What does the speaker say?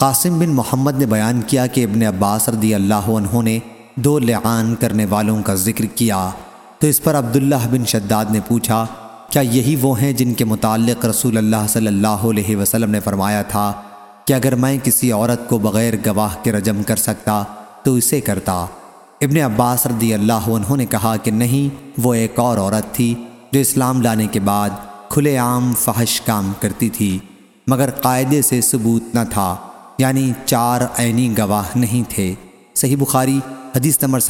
قاسم بن محمد نے بیان کیا کہ ابن عباس رضی اللہ عنہ نے دو لعان کرنے والوں کا ذکر کیا۔ تو اس پر عبداللہ بن شداد نے پوچھا، کیا یہی وہ ہیں جن کے متعلق رسول اللہ صلی اللہ علیہ وسلم نے فرمایا تھا کہ اگر میں کسی عورت کو بغیر گواہ کے رجم کر سکتا تو اسے کرتا؟ ابن عباس رضی اللہ عنہ نے کہا کہ نہیں، وہ ایک اور عورت تھی جو اسلام لانے کے بعد کھلے عام فحش کام کرتی تھی، مگر قاعدے سے ثبوت نہ تھا۔ یعنی چار عینی گواہ نہیں تھے۔ صحیح بخاری حدیث نمبر